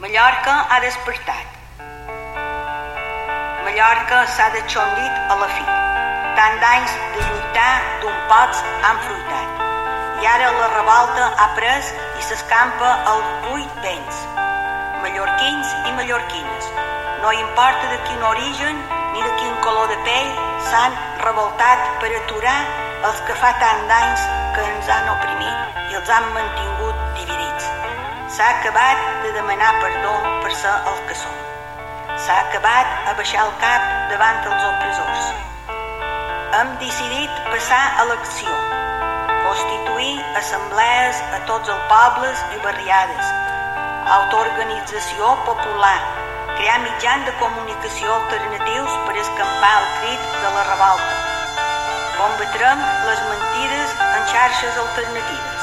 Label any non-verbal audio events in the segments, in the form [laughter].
Mallorca ha despertat. Mallorca s'ha deixondit a la fi. Tant d'anys de lluitar d'un pots han fruitat. I ara la revolta ha pres i s'escampa als vuit vents. Mallorquins i mallorquines. No importa de quin origen ni de quin color de pell s'han revoltat per aturar els que fa tant d'anys que ens han oprimit i els han mantingut. S'ha acabat de demanar perdó per ser el que som. S'ha acabat a baixar el cap davant els opressors. Hem decidit passar a l'acció, constituir assemblees a tots els pobles i barriades, autoorganització popular, crear mitjans de comunicació alternatius per escampar el crit de la revolta. Combatrem les mentides en xarxes alternatives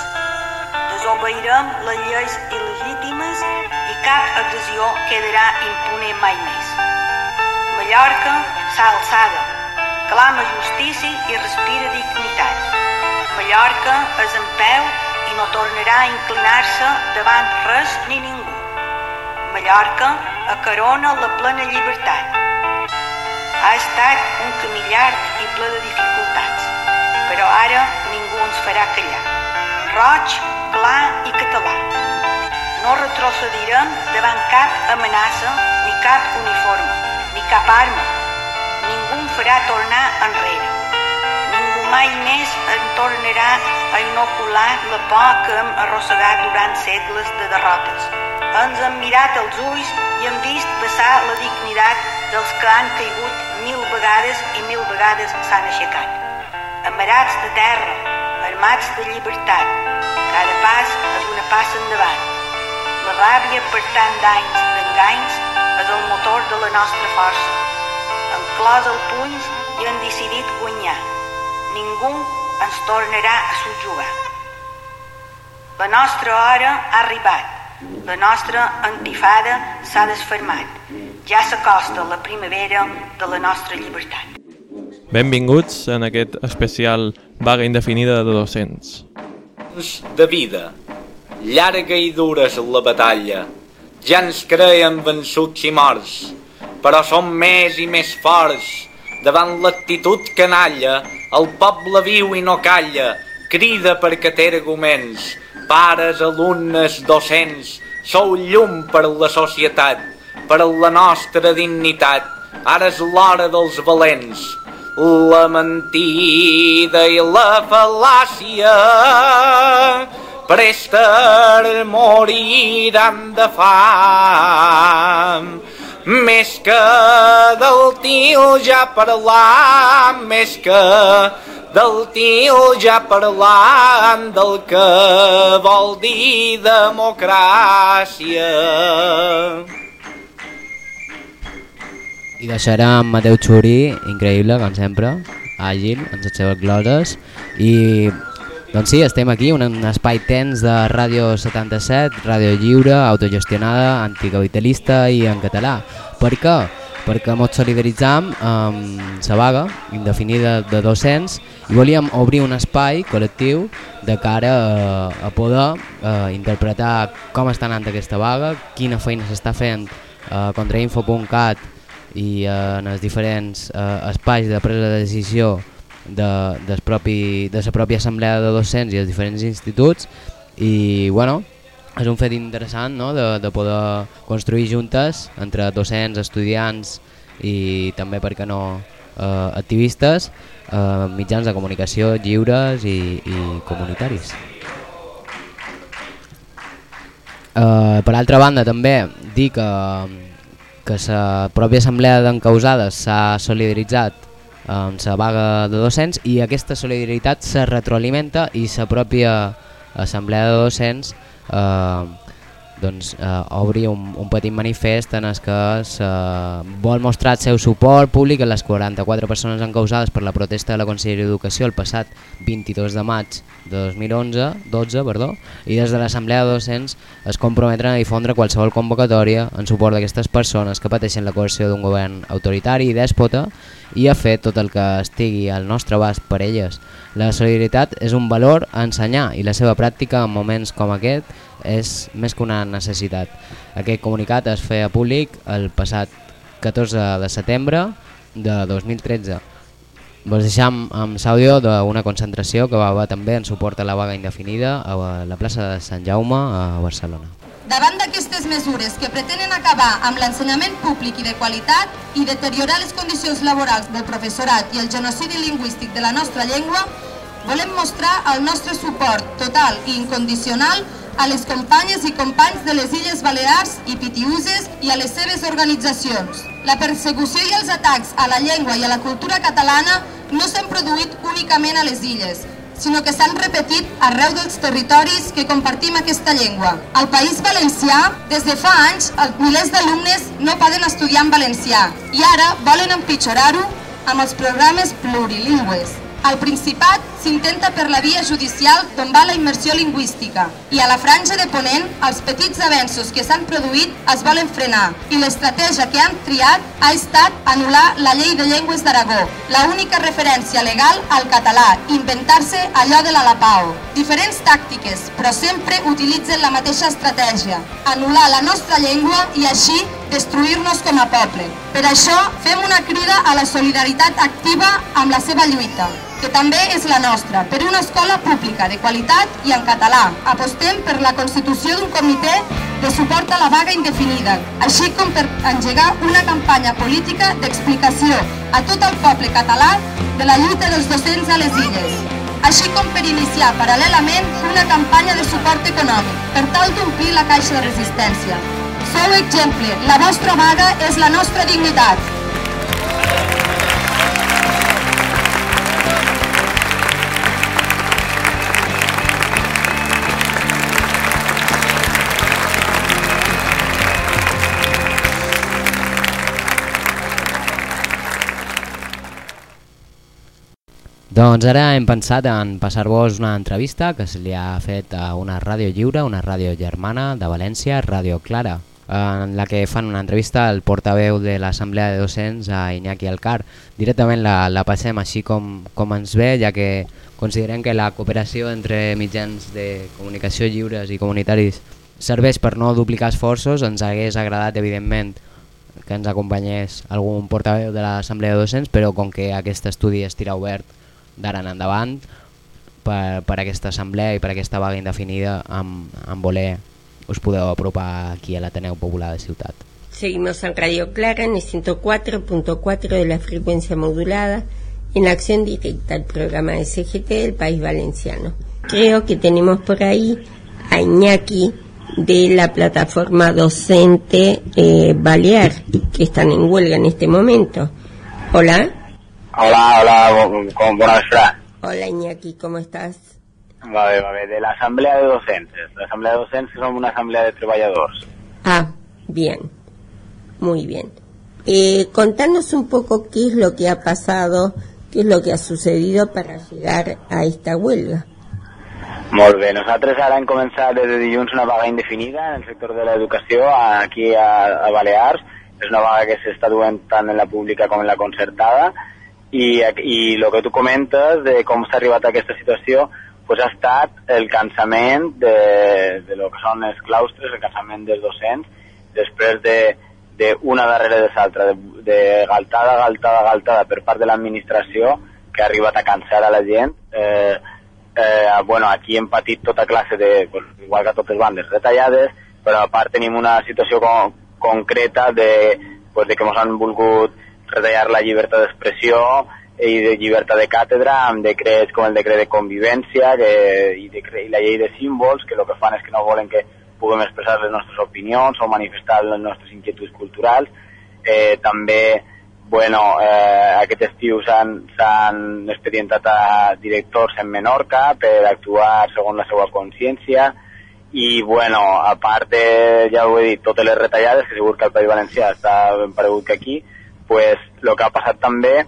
desobeirem les lleis il·legítimes i cap agressió quedarà impune mai més. Mallorca s'ha alçada, clama justícia i respira dignitat. Mallorca és en peu i no tornarà a inclinar-se davant res ni ningú. Mallorca acarona la plena llibertat. Ha estat un camí llarg i ple de dificultats, però ara ningú ens farà callar. Roig clar i català. No retrocedirem davant cap amenaça, ni cap uniforme, ni cap arma. Ningú en farà tornar enrere. Ningú mai més en tornarà a inocular la por que hem arrossegat durant segles de derrotes. Ens hem mirat als ulls i hem vist passar la dignitat dels que han caigut mil vegades i mil vegades s'han aixecat. Amarats de terra, armats de llibertat, cada pas és una passa endavant. La ràbia per tant d'anys d'enganys és el motor de la nostra força. Hem clos el punys i hem decidit guanyar. Ningú ens tornarà a subjugar. La nostra hora ha arribat. La nostra antifada s'ha desfermat. Ja s'acosta la primavera de la nostra llibertat. Benvinguts en aquest especial vaga indefinida de docents de vida. Llarga i dura és la batalla. Ja ens creiem vençuts i morts, però som més i més forts. Davant l'actitud canalla, el poble viu i no calla, crida perquè té arguments. Pares, alumnes, docents, sou llum per la societat, per la nostra dignitat. Ara és l'hora dels valents, la mentida i la fal·làcia prester moriran de fam. Més que del til ja parlam, més que del til ja parlam del que vol dir democràcia. I deixarem Mateu Xuri, increïble, com sempre, àgil, en les seves gloses. I doncs sí, estem aquí, un, espai tens de Ràdio 77, ràdio lliure, autogestionada, anticapitalista i en català. Per què? Perquè ens solidaritzam amb la vaga indefinida de docents i volíem obrir un espai col·lectiu de cara a, a poder a interpretar com està anant aquesta vaga, quina feina s'està fent a contrainfo.cat i eh, en els diferents eh, espais de presa de decisió de, des propi, de la pròpia assemblea de docents i els diferents instituts i bueno, és un fet interessant no? de, de poder construir juntes entre docents, estudiants i també, per què no, eh, activistes, eh, mitjans de comunicació lliures i, i comunitaris. Eh, per altra banda també dir que que la pròpia assemblea d'encausades s'ha solidaritzat amb la vaga de docents i aquesta solidaritat se retroalimenta i la pròpia assemblea de docents eh, doncs, eh, obri un, un petit manifest en el que se vol mostrar el seu suport públic a les 44 persones encausades per la protesta de la Conselleria d'Educació el passat 22 de maig de 2011 12, perdó, i des de l'Assemblea de Docents es comprometren a difondre qualsevol convocatòria en suport d'aquestes persones que pateixen la coerció d'un govern autoritari i dèspota i a fer tot el que estigui al nostre abast per elles. La solidaritat és un valor a ensenyar i la seva pràctica en moments com aquest és més que una necessitat. Aquest comunicat es feia públic el passat 14 de setembre de 2013. Vos deixam amb l'àudio d'una concentració que va haver també en suport a la vaga indefinida a la plaça de Sant Jaume a Barcelona. Davant d'aquestes mesures que pretenen acabar amb l'ensenyament públic i de qualitat i deteriorar les condicions laborals del professorat i el genocidi lingüístic de la nostra llengua, volem mostrar el nostre suport total i incondicional a les companyes i companys de les Illes Balears i Pitiuses i a les seves organitzacions. La persecució i els atacs a la llengua i a la cultura catalana no s'han produït únicament a les illes, sinó que s'han repetit arreu dels territoris que compartim aquesta llengua. Al País Valencià, des de fa anys, milers d'alumnes no poden estudiar en valencià i ara volen empitjorar-ho amb els programes plurilingües. Al Principat s'intenta per la via judicial tombar la immersió lingüística i a la franja de Ponent els petits avenços que s'han produït es volen frenar i l'estratègia que han triat ha estat anul·lar la llei de llengües d'Aragó, la única referència legal al català, inventar-se allò de la Lapao. Diferents tàctiques, però sempre utilitzen la mateixa estratègia, anul·lar la nostra llengua i així destruir-nos com a poble. Per això fem una crida a la solidaritat activa amb la seva lluita que també és la nostra, per una escola pública de qualitat i en català. Apostem per la constitució d'un comitè de suport a la vaga indefinida, així com per engegar una campanya política d'explicació a tot el poble català de la lluita dels docents a les illes, així com per iniciar paral·lelament una campanya de suport econòmic per tal d'omplir la caixa de resistència. Sou exemple, la vostra vaga és la nostra dignitat. Doncs ara hem pensat en passar-vos una entrevista que se li ha fet a una ràdio lliure, una ràdio germana de València, Ràdio Clara, en la que fan una entrevista al portaveu de l'Assemblea de Docents a Iñaki Alcar. Directament la, la passem així com, com ens ve, ja que considerem que la cooperació entre mitjans de comunicació lliures i comunitaris serveix per no duplicar esforços, ens hagués agradat evidentment que ens acompanyés algun portaveu de l'Assemblea de Docents, però com que aquest estudi estirà obert d'ara en endavant per, per aquesta assemblea i per aquesta vaga indefinida amb, amb voler us podeu apropar aquí a l'Ateneu Popular de Ciutat. Seguimos en Radio Clara en el 104.4 de la frecuencia modulada en acción directa al programa de CGT del País Valenciano. Creo que tenemos por ahí a Iñaki de la plataforma docente eh, Balear, que están en huelga en este momento. Hola. Hola, hola, bona vesprada. Hola Iñaki, ¿cómo estás? Va bé, va bé, de l'Assemblea de Docents. L'Assemblea de Docents som una assemblea de treballadors. Ah, bien, muy bien. Eh, contanos un poco qué es lo que ha pasado, qué es lo que ha sucedido para llegar a esta huelga. Molt bé, nosaltres ara hem començat des de dilluns una vaga indefinida en el sector de l'educació aquí a, a Balears. És una vaga que s'està duent tant en la pública com en la concertada i, i el que tu comentes de com s'ha arribat a aquesta situació pues ha estat el cansament de, de lo que són els claustres, el cansament dels docents, després de, de una darrere de l'altra, de, de galtada, galtada, galtada per part de l'administració que ha arribat a cansar a la gent. Eh, eh, bueno, aquí hem patit tota classe de, pues, igual que totes bandes, retallades, però a part tenim una situació con, concreta de, pues, de que ens han volgut retallar la llibertat d'expressió i de llibertat de càtedra amb decrets com el decret de convivència que, i, de, i la llei de símbols que el que fan és que no volen que puguem expressar les nostres opinions o manifestar les nostres inquietuds culturals. Eh, també, bueno, eh, aquest estiu s'han expedientat a directors en Menorca per actuar segons la seva consciència i, bueno, a part de, ja ho he dit, totes les retallades, que segur que el País Valencià està ben paregut que aquí, pues, el que ha passat també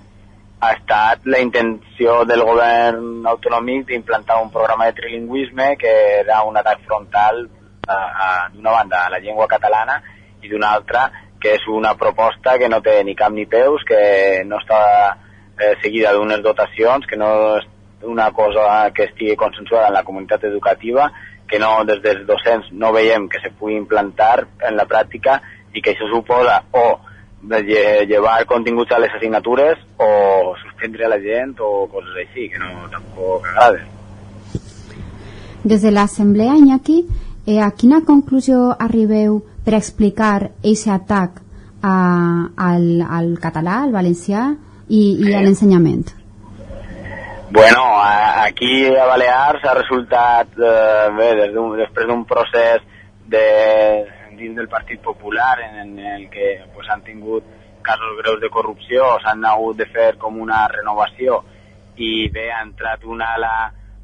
ha estat la intenció del govern autonòmic d'implantar un programa de trilingüisme que era un atac frontal d'una banda a la llengua catalana i d'una altra que és una proposta que no té ni cap ni peus, que no està eh, seguida d'unes dotacions, que no és una cosa que estigui consensuada en la comunitat educativa, que no, des dels docents no veiem que se pugui implantar en la pràctica i que això suposa o de lle llevar continguts a les assignatures o suspendre a la gent o coses així, que no tampoc agraden. Des de l'Assemblea, Iñaki, eh, a quina conclusió arribeu per explicar aquest atac a, al, al català, al valencià i, i a l'ensenyament? Bueno, a, aquí a Balears ha resultat, eh, bé, des després d'un procés de, dins del Partit Popular en, en el que pues, han tingut casos greus de corrupció, s'han hagut de fer com una renovació i bé, ha entrat una ala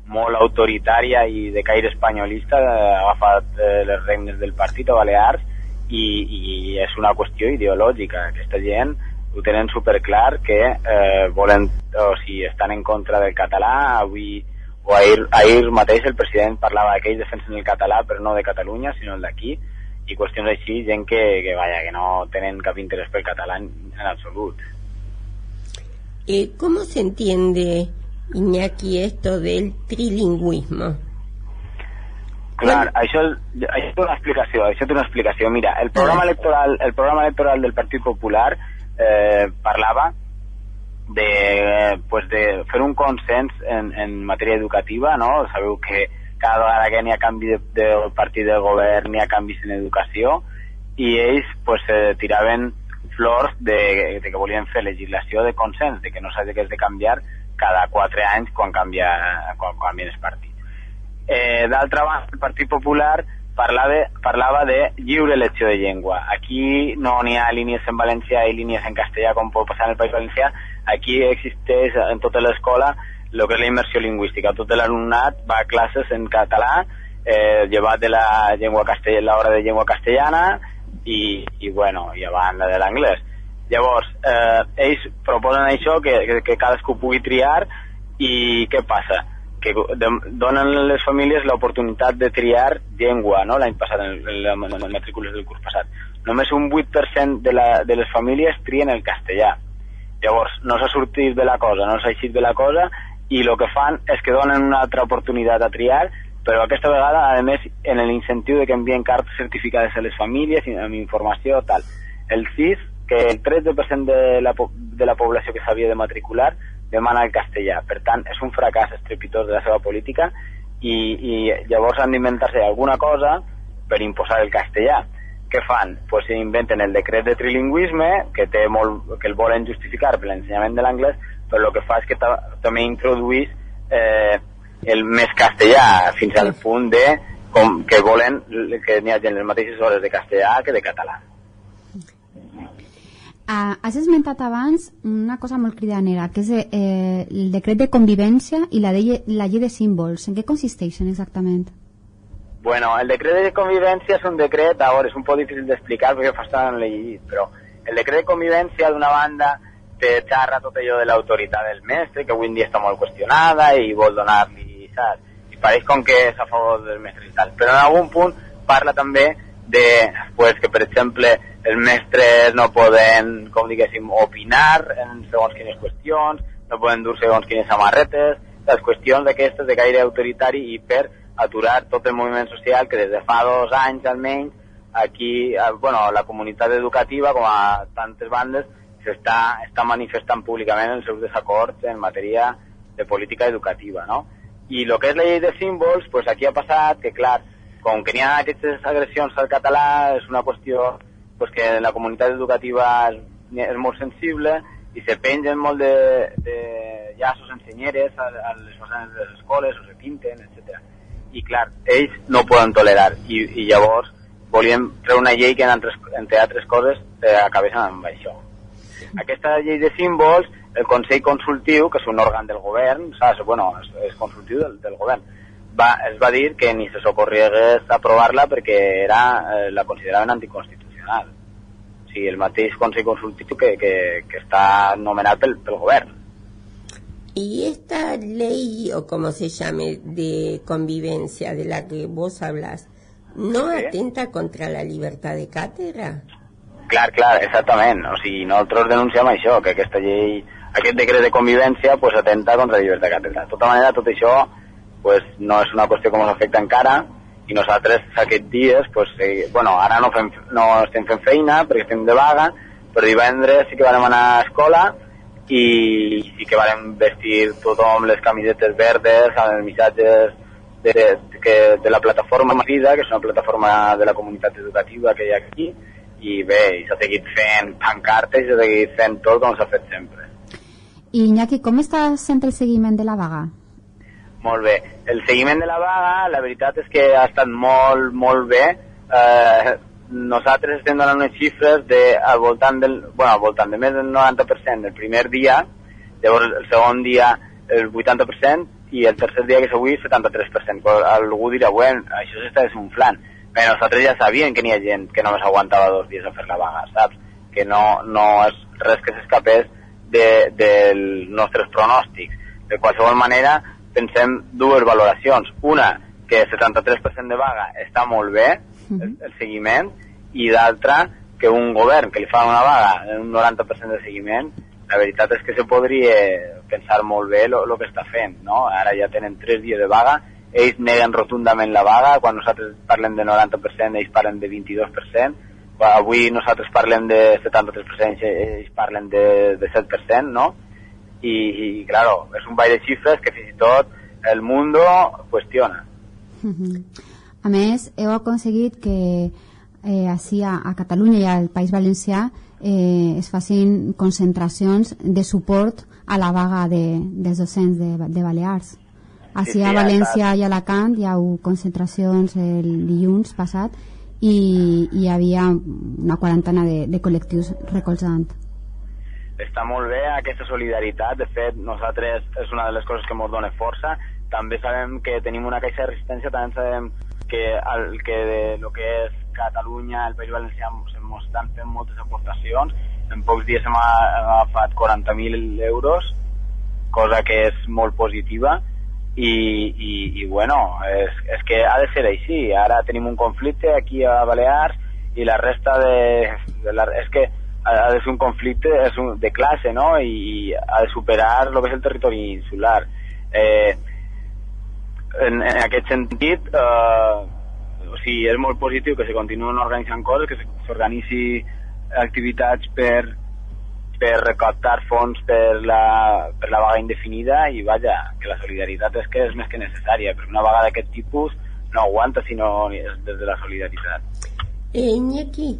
molt autoritària i de caire espanyolista, ha agafat eh, les regnes del partit a Balears i, i és una qüestió ideològica. Aquesta gent ho tenen superclar que eh, volen, o sigui, estan en contra del català. Avui o ahir, ahir mateix el president parlava que ells defensen el català però no de Catalunya, sinó el d'aquí i qüestions així, gent que, que, vaya, que no tenen cap interès pel català en, en absolut. Eh, ¿Cómo se entiende, Iñaki, esto del trilingüismo? Clar, això, això té una explicació, això té una explicació. Mira, el programa electoral, el programa electoral del Partit Popular eh, parlava de, pues de fer un consens en, en matèria educativa, no? Sabeu que cada vegada que n'hi ha canvi de, de partit del govern n'hi ha canvis en educació i ells pues, eh, tiraven flors de, de que volien fer legislació de consens, de que no s'ha de, canviar cada quatre anys quan, canvia, quan canvien els partits. Eh, D'altra banda, el Partit Popular parlava, parlava de lliure elecció de llengua. Aquí no n'hi ha línies en valencià i línies en castellà com pot passar en el País Valencià. Aquí existeix en tota l'escola el que és la immersió lingüística. Tot l'alumnat va a classes en català, eh, llevat de la llengua castellana, l'hora de llengua castellana i, i, bueno, i a banda de l'anglès. Llavors, eh, ells proposen això, que, que, que cadascú pugui triar i què passa? que de, donen a les famílies l'oportunitat de triar llengua, no? l'any passat, en, en, en, les matrícules del curs passat. Només un 8% de, la, de les famílies trien el castellà. Llavors, no s'ha sortit de la cosa, no s'ha eixit de la cosa, i el que fan és que donen una altra oportunitat a triar, però aquesta vegada, a més, en l'incentiu de que envien cartes certificades a les famílies, amb informació, tal. El CIS, que el 13% de la, de la població que s'havia de matricular demana el castellà. Per tant, és un fracàs estrepitós de la seva política i, i llavors han d'inventar-se alguna cosa per imposar el castellà. Què fan? Pues inventen el decret de trilingüisme, que, té molt, que el volen justificar per l'ensenyament de l'anglès, però el que fa és que ta, també introduís eh, el més castellà, fins al punt de com que volen que n'hi hagi les mateixes hores de castellà que de català. Uh, has esmentat abans una cosa molt cridanera, que és eh, el decret de convivència i la, de, la llei de símbols. En què consisteixen exactament? Bueno, el decret de convivència és un decret, a veure, és un poc difícil d'explicar perquè fa estar en llegit, però el decret de convivència, d'una banda, te xarra tot allò de l'autoritat del mestre, que avui en dia està molt qüestionada i vol donar-li, saps? I pareix com que és a favor del mestre i tal. Però en algun punt parla també de, pues, que per exemple, els mestres no poden, com diguéssim, opinar en segons quines qüestions, no poden dur segons quines samarretes, les qüestions d'aquestes de gaire autoritari i per aturar tot el moviment social que des de fa dos anys almenys aquí, eh, bueno, la comunitat educativa com a tantes bandes s'està està manifestant públicament els seus desacords en matèria de política educativa, no? I el que és la llei de símbols, pues aquí ha passat que, clar, com que n'hi ha aquestes agressions al català, és una qüestió pues, que la comunitat educativa és, és molt sensible i se pengen molt de, de llaços ensenyeres a, a les façanes de les escoles, o se pinten, etc. I clar, ells no ho poden tolerar i, i llavors volíem treure una llei que, entre, entre altres coses, eh, acabés amb això. Aquesta llei de símbols, el Consell Consultiu, que és un òrgan del govern, saps? Bueno, és, és consultiu del, del govern, va, es va dir que ni se socorriegués aprovar-la perquè era, eh, la consideraven anticonstitucional. O sigui, el mateix Consell Consultiu que, que, que està nomenat pel, pel govern. Y esta ley, o como se llame, de convivencia de la que vos hablas, ¿no atenta contra la libertad de cátedra? Clar, clar, exactament. O sigui, nosaltres denunciem això, que aquesta llei, aquest decret de convivència pues, atenta contra la llibertat de càtedra. De tota manera, tot això pues, no és una qüestió que ens afecta encara i nosaltres aquests dies, pues, eh, bueno, ara no, fem, no estem fent feina perquè estem de vaga, però divendres sí que vam anar a escola i sí que vam vestir tothom les camisetes verdes amb els missatges de, de, de, la plataforma Vida, que és una plataforma de la comunitat educativa que hi ha aquí, i bé, s'ha seguit fent pancartes i s'ha seguit fent tot com s'ha fet sempre. I Iñaki, com està sent el seguiment de la vaga? Molt bé. El seguiment de la vaga, la veritat és que ha estat molt, molt bé. Eh, nosaltres estem donant unes xifres de, al voltant del, bueno, al voltant de més del 90% el primer dia, llavors el segon dia el 80% i el tercer dia que és avui 73%. Però algú dirà, bueno, això s'està desunflant. Bé, nosaltres ja sabíem que n'hi ha gent que només aguantava dos dies a fer la vaga, saps? Que no, no és res que s'escapés de, dels nostres pronòstics. De qualsevol manera, pensem dues valoracions. Una, que el 73% de vaga està molt bé, el, el seguiment, i d'altra, que un govern que li fa una vaga un 90% de seguiment, la veritat és que se podria pensar molt bé el que està fent, no? Ara ja tenen tres dies de vaga, ells neguen rotundament la vaga, quan nosaltres parlem de 90%, ells parlen de 22%, avui nosaltres parlem de 73%, ells parlen de, de 7%, no? y, y, claro, es un baile de xifres que fins i tot el mundo qüestiona. Uh -huh. A més, heu aconseguit que eh, així a, a Catalunya i al País Valencià eh, es facin concentracions de suport a la vaga de, dels docents de, de Balears. Així sí, sí, a València i a Alacant hi ha concentracions el dilluns passat i, i hi havia una quarantena de, de col·lectius recolzant. Està molt bé aquesta solidaritat, de fet nosaltres és una de les coses que ens dona força, també sabem que tenim una caixa de resistència, també sabem que el que de lo que és Catalunya, el País Valencià ens estan fent moltes aportacions, en pocs dies hem agafat 40.000 euros, cosa que és molt positiva, i, i, i bueno, és, és que ha de ser així, ara tenim un conflicte aquí a Balears i la resta de... de la, és que ha de ser un conflicte és un, de classe, no? I, ha de superar el que és el territori insular. Eh, en, en aquest sentit, eh, o sigui, que se continuen organitzant coses, que s'organitzi activitats per, per recaptar fons per la, per la vaga indefinida i vaja, que la solidaritat és que és més que necessària, perquè una vaga d'aquest tipus no aguanta sinó des de la solidaritat. Eh, Iñaki,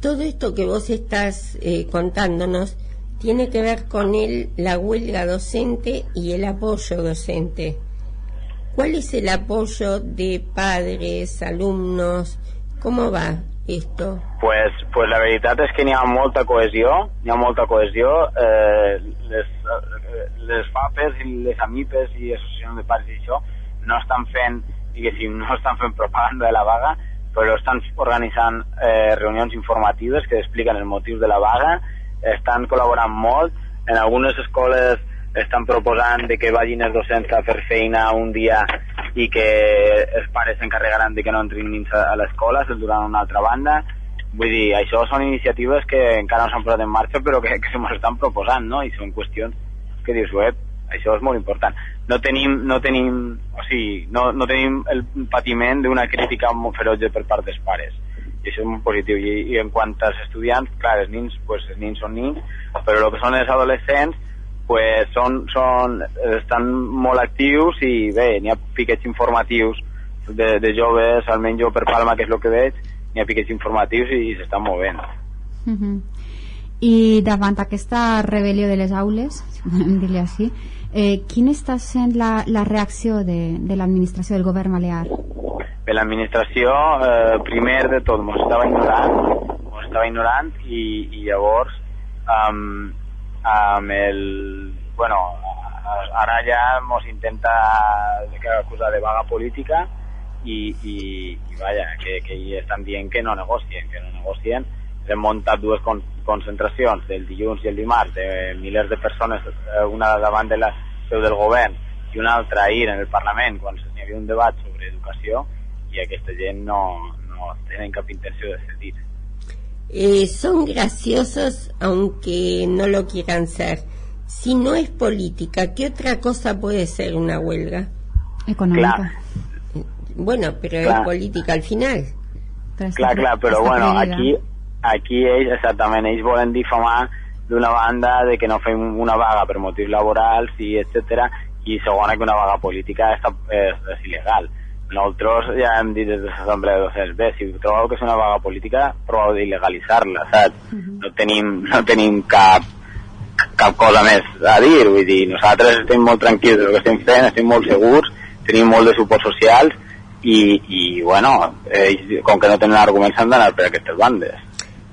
todo esto que vos estás eh, contándonos tiene que ver con el, la huelga docente y el apoyo docente. ¿Cuál es el apoyo de padres, alumnos? ¿Cómo va esto? Pues, pues la veritat és que n'hi ha molta cohesió, n'hi ha molta cohesió. Eh, les, les FAPES i les AMIPES i associacions de pares i això no estan fent, diguéssim, no estan fent propaganda de la vaga, però estan organitzant eh, reunions informatives que expliquen els motius de la vaga, estan col·laborant molt, en algunes escoles estan proposant de que vagin els docents a fer feina un dia i que els pares s'encarregaran de que no entrin nins a l'escola, se'ls duran una altra banda. Vull dir, això són iniciatives que encara no s'han posat en marxa però que, que se ens estan proposant, no? I són qüestions que dius, web, això és molt important no tenim, no tenim, o sigui, no, no tenim el patiment d'una crítica molt feroge per part dels pares i això és molt positiu i, i en quant als estudiants, clar, els nins, pues, els nins són nins però el que són els adolescents pues, són, són, estan molt actius i bé, n'hi ha piquets informatius de, de joves, almenys jo per Palma, que és el que veig, n'hi ha piquets informatius i, i s'estan movent. Uh -huh. I davant aquesta rebel·lió de les aules, si podem dir-li així, Eh, quina està sent la, la reacció de, de l'administració del govern balear? Bé, l'administració, eh, primer de tot, ens estava ignorant, ens estava ignorant i, i llavors um, amb el... Bueno, ara ja ens intenta acusar de vaga política i, i, i vaja, que, que estan dient que no negocien, que no negocien. Hem muntat dues con concentracions del dilluns i el dimarts de milers de persones, eh, una davant de la seu del govern i una altra ahir en el Parlament quan hi havia un debat sobre educació i aquesta gent no, no tenen cap intenció de sentir. Eh, son graciosos aunque no lo quieran ser. Si no es política, ¿qué otra cosa puede ser una huelga? Económica. Bueno, pero es política al final. Però està Clar, pro- clar, però està bueno, prohibida. aquí, aquí ells, exactament, ells volen difamar d'una banda de que no fem una vaga per motius laborals i etc i segona que una vaga política està, és, és il·legal. Nosaltres ja hem dit des de l'Assemblea de Docents, bé, si trobeu que és una vaga política, proveu d'il·legalitzar-la, saps? No tenim, no tenim cap, cap cosa més a dir, vull dir, nosaltres estem molt tranquils del que estem fent, estem molt segurs, tenim molt de suport social i, i bueno, ells, com que no tenen arguments han d'anar per aquestes bandes.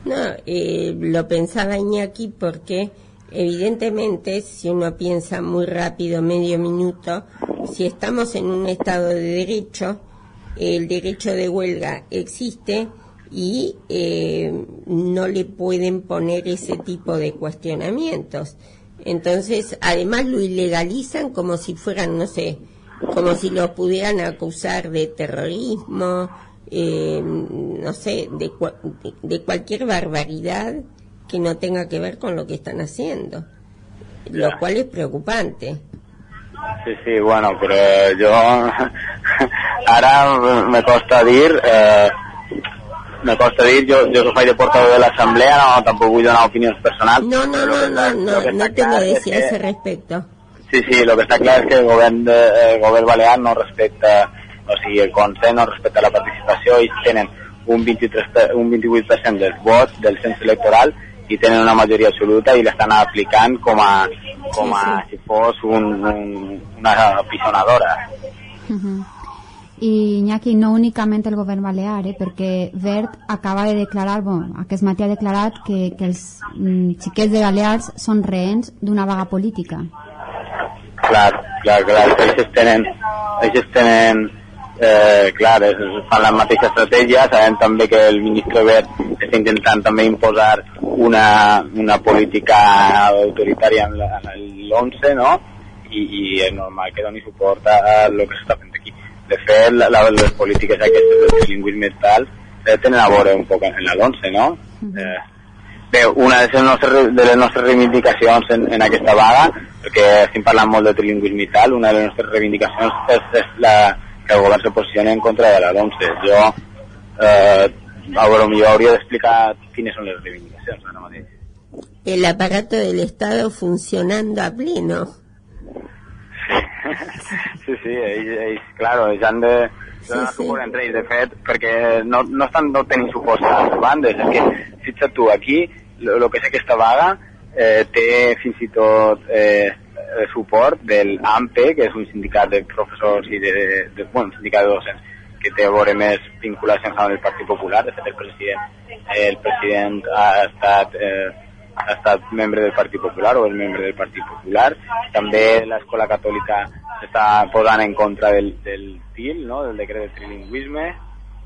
No, eh, lo pensaba Iñaki porque evidentemente si uno piensa muy rápido, medio minuto, si estamos en un estado de derecho, el derecho de huelga existe y eh, no le pueden poner ese tipo de cuestionamientos. Entonces, además lo ilegalizan como si fueran, no sé, como si los pudieran acusar de terrorismo, eh, no sé, de, de, de cualquier barbaridad que no tenga que ver con lo que están haciendo, lo Ya. cual es preocupante. Sí, sí, bueno, però jo ara [laughs] me costa dir eh, me costa dir, jo, jo que faig de portador de l'assemblea, no, tampoc vull donar opinions personals. No, no, no, lo no, no, lo que no està te lo clar és decía a que- ese respecto. Sí, sí, el que està clar és que el govern, de, el govern balear no respecta, o sigui, el Consell no respecta la participació, ells tenen un, 23, per- un 28% dels vots del cens electoral i tenen una majoria absoluta i l'estan aplicant com a, com a si fos un, un, una pisonadora. Ujú. I Iñaki, no únicament el govern balear, eh, perquè Verd acaba de declarar, bueno, aquest matí ha declarat que, que els mm, xiquets de Balears són rehens d'una vaga política. Clar, clar, clar, ells tenen, ells tenen eh, clar, fan la mateixa estratègia, sabem també que el ministre Wert està intentant també imposar una, una política autoritària en la- en l'11, no? I, i és normal que doni suport a, lo que s'està fent aquí. De fet, la, les polítiques aquestes del trilingüisme i tal eh, tenen a veure un poc en la l'11, no? eh, Bé, una de les nostres, de les nostres reivindicacions en, en aquesta vaga, perquè estem parlant molt de trilingüisme i tal, una de les nostres reivindicacions és, és la, que el govern se posicioni en contra de la 11. Jo, eh, a veure, jo hauria d'explicar quines són les reivindicacions ara mateix. El aparato del Estado funcionando a pleno. [laughs] Sí, sí, ells, ells claro, ells han de Sí, donar sí. suport entre ells, de fet, perquè no, no estan no tenint suport a les bandes, és que, fixa't tu, aquí, el que és aquesta vaga, eh, té fins i tot eh, eh, suport del AMPE, que és un sindicat de professors i de, de bueno, un sindicat de docents que té a veure més vinculacions amb el Partit Popular, de fet el president, el president ha estat eh, ha estat membre del Partit Popular o és membre del Partit Popular. També l'escola catòlica s'està posant en contra del, del TIL, no? del decret de trilingüisme,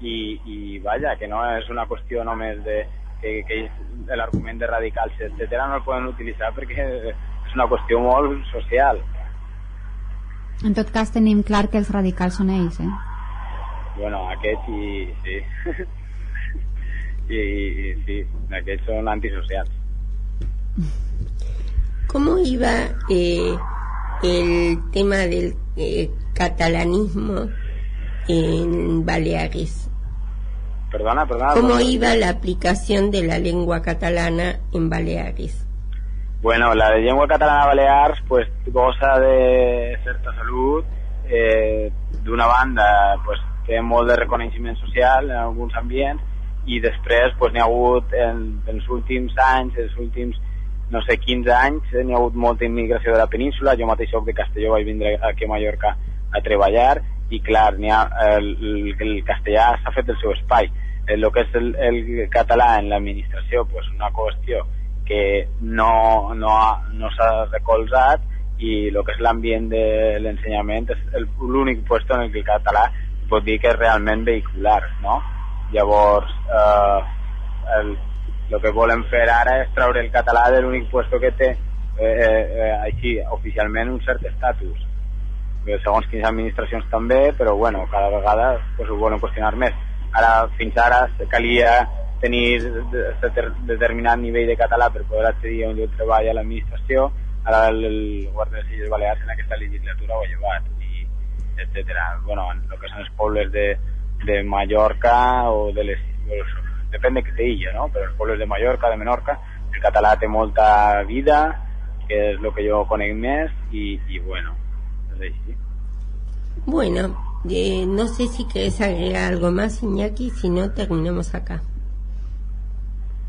i, i vaja, que no és una qüestió només de que, que l'argument de radicals, etc no el poden utilitzar perquè és una qüestió molt social. En tot cas, tenim clar que els radicals són ells, eh? Bueno, aquests i... sí. I, i sí, [laughs] aquests són antisocials. ¿Cómo iba eh, el tema del eh, catalanismo en Baleares? Perdona, perdona. ¿Cómo iba la aplicación de la lengua catalana en Baleares? Bueno, la de llengua catalana Balears pues, goza de certa salut. Eh, D'una banda, pues, té molt de reconeixement social en alguns ambients i després pues, n'hi ha hagut en, en els últims anys, els últims no sé, 15 anys, n'hi ha hagut molta immigració de la península, jo mateix soc de Castelló, vaig vindre aquí a Mallorca a treballar i clar, ha, el, el, el castellà s'ha fet el seu espai. El que és el, el català en l'administració, pues, una qüestió que no, no, ha- no s'ha recolzat i el que és l'ambient de l'ensenyament és l'únic lloc en el que el català pot dir que és realment vehicular, no? Llavors, eh, el, el que volem fer ara és treure el català de l'únic lloc que té eh, eh, així, oficialment un cert estatus. Eh, Segons quines administracions també, però bueno, cada vegada pues, ho volen qüestionar més. Ara, fins ara calia tenir de- de- determinat nivell de català per poder accedir a un lloc de treball a l'administració, ara el, el govern de les Illes Balears en aquesta legislatura ho ha llevat etcétera. Bueno, en lo que son els pobles de, de Mallorca o de les... Depèn de que illa, no? Però els pobles de Mallorca, de Menorca, el català té molta vida, que és el que jo conec més, i, i bueno, és així. Bueno, eh, no sé si querés agregar algo más, Iñaki, si no, terminamos acá.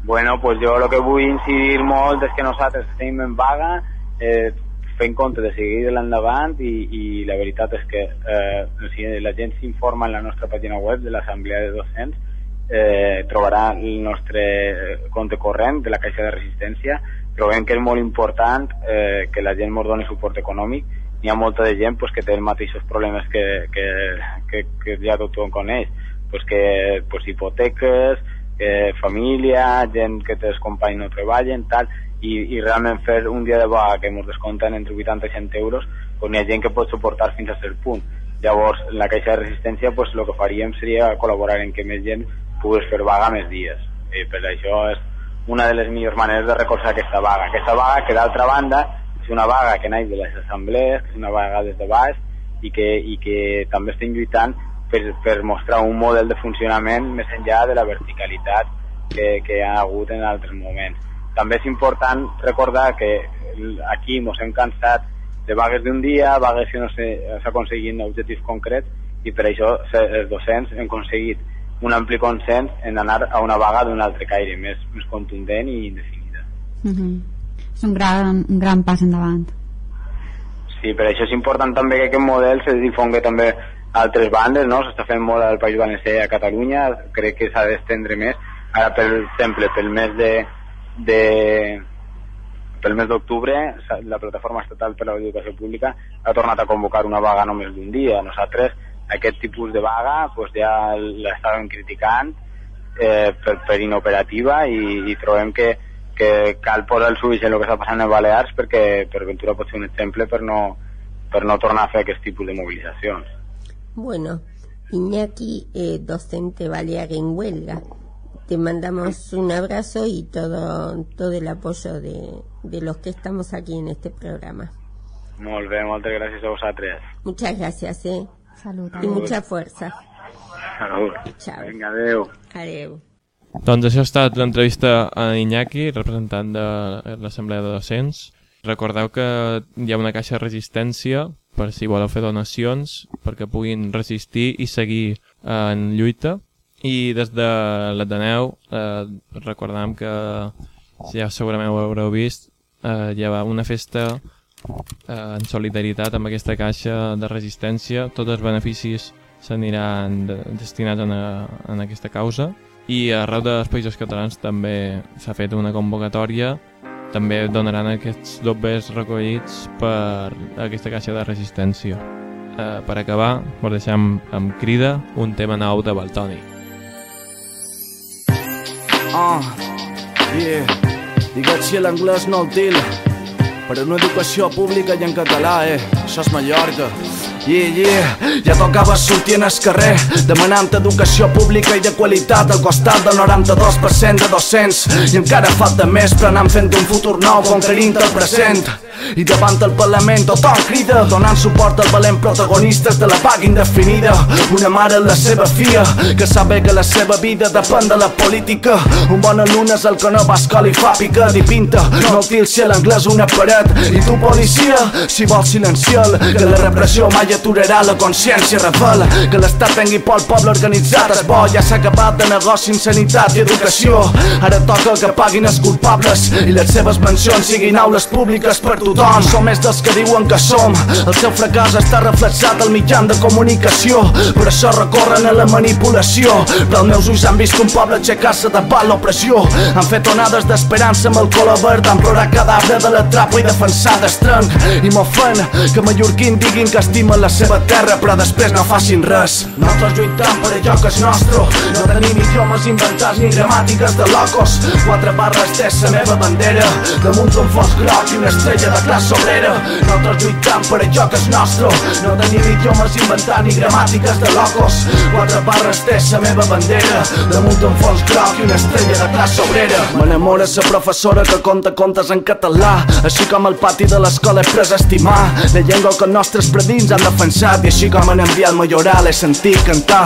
Bueno, pues jo el que vull incidir molt és que nosaltres estem en vaga, eh, fent compte de seguir l'endavant i, i la veritat és que eh, o sigui, la gent s'informa en la nostra pàgina web de l'Assemblea de Docents eh, trobarà el nostre compte corrent de la Caixa de Resistència. Trobem que és molt important eh, que la gent ens doni suport econòmic. Hi ha molta de gent pues, que té els mateixos problemes que, que, que, que ja tothom coneix. Pues, que pues, hipoteques eh, família, gent que els companys no treballen, tal, i, i realment fer un dia de vaga que ens descompten entre 80 i 100 euros, pues, hi ha gent que pot suportar fins a cert punt. Llavors, la Caixa de Resistència, pues, el que faríem seria col·laborar en que més gent pogués fer vaga més dies. I per això és una de les millors maneres de recolzar aquesta vaga. Aquesta vaga, que d'altra banda, és una vaga que naix de les assemblees, que és una vaga des de baix, i que, i que també estem lluitant per, per mostrar un model de funcionament més enllà de la verticalitat que, que ha hagut en altres moments. També és important recordar que aquí ens hem cansat de vagues d'un dia, vagues que no s'aconseguin objectius concrets i per això els docents hem aconseguit un ampli consens en anar a una vaga d'un altre caire, més, més contundent i indefinida. Uh -huh. És un gran, un gran pas endavant. Sí, per això és important també que aquest model se difongui també altres bandes, no? S'està fent molt al País Valencià i a Catalunya, crec que s'ha d'estendre més. Ara, per exemple, pel mes de, de pel mes d'octubre, la Plataforma Estatal per a l'Educació Pública ha tornat a convocar una vaga només d'un dia. Nosaltres aquest tipus de vaga pues, ja l'estàvem criticant eh, per, per inoperativa i, i trobem que, que cal posar el ulls en el que està passant a Balears perquè per Ventura pot ser un exemple per no, per no tornar a fer aquest tipus de mobilitzacions. Bueno, Iñaki, eh, docente balear en huelga. Te mandamos un abrazo y todo, todo el apoyo de, de los que estamos aquí en este programa. Molt bé, moltes gràcies a vosaltres. Muchas gracias, ¿eh? Salut. Y mucha fuerza. Salut. Chao. Vinga, adeu. Adeu. Doncs això ha estat l'entrevista a Iñaki, representant de l'Assemblea de Docents. Recordeu que hi ha una caixa de resistència per si voleu fer donacions perquè puguin resistir i seguir eh, en lluita. I des de l'Ateneu eh, recordam que ja segurament ho haureu vist eh, hi ha una festa eh, en solidaritat amb aquesta caixa de resistència. Tots els beneficis s'aniran de, destinats en, a, en aquesta causa. I arreu dels països catalans també s'ha fet una convocatòria també donaran aquests dobles recollits per aquesta caixa de resistència. Uh, per acabar, us deixem amb crida un tema nou de Baltoni. Ah, yeah. Digues si l'anglès no el til, per una educació pública i en català, eh? Això és Mallorca. Yeah, yeah, ja tocava sortir en el carrer demanant educació pública i de qualitat al costat del 92% de docents. I encara falta més per anar fent un futur nou conquerint el present. I davant del Parlament tothom crida donant suport als valents protagonistes de la paga indefinida. Una mare la seva filla que sabe que la seva vida depèn de la política. Un bon alumne és el que no va a escola i fa pica i pinta. No el si l'anglès una paret. I tu policia si vols silenciar que la repressió mai aturarà la consciència revela que l'estat tingui por al poble organitzat. És bo ja s'ha acabat de negoci en sanitat i educació. Ara toca que paguin els culpables i les seves mencions siguin aules públiques per tothom. Som més dels que diuen que som. El seu fracàs està reflexat al mitjan de comunicació. Per això recorren a la manipulació. Però els meus ulls han vist un poble aixecar-se davant l'opressió. Han fet onades d'esperança amb el color verd han plorat cadàver de la trapa i defensar d'estranc i m'ofèn que mallorquin diguin que estimen la seva terra però després no facin res. Nosaltres lluitam per allò que és nostre. No tenim idiomes inventats ni gramàtiques de locos. Quatre barres té la meva bandera. Damunt un fos groc i una estrella de classe obrera. Nosaltres lluitam per allò que és nostre. No tenim idiomes inventats ni gramàtiques de locos. Quatre barres té la meva bandera. Damunt un fons groc i una estrella de classe obrera. M'enamora la professora que conta contes en català. Així com el pati de l'escola he pres a estimar la llengua que nostres predins han de defensat i així com en enviat majoral he sentit cantar